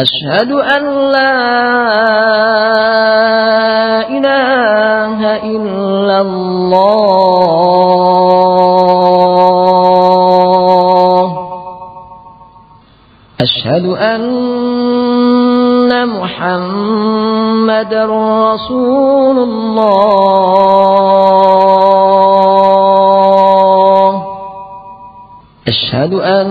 أشهد أن لا إله إلا الله. أشهد أن محمد رسول الله. أشهد أن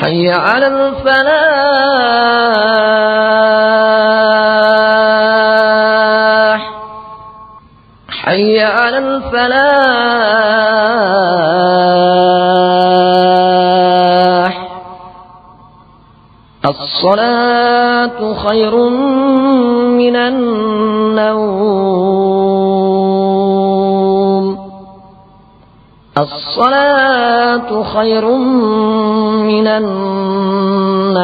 حي على الفلاح. حي على الفلاح. الصلاة خير من النوم. الصلاة خير من النوم.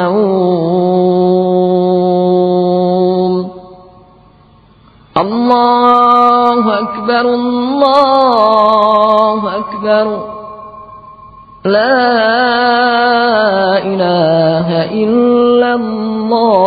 الله أكبر الله أكبر. لا إله إلا الله.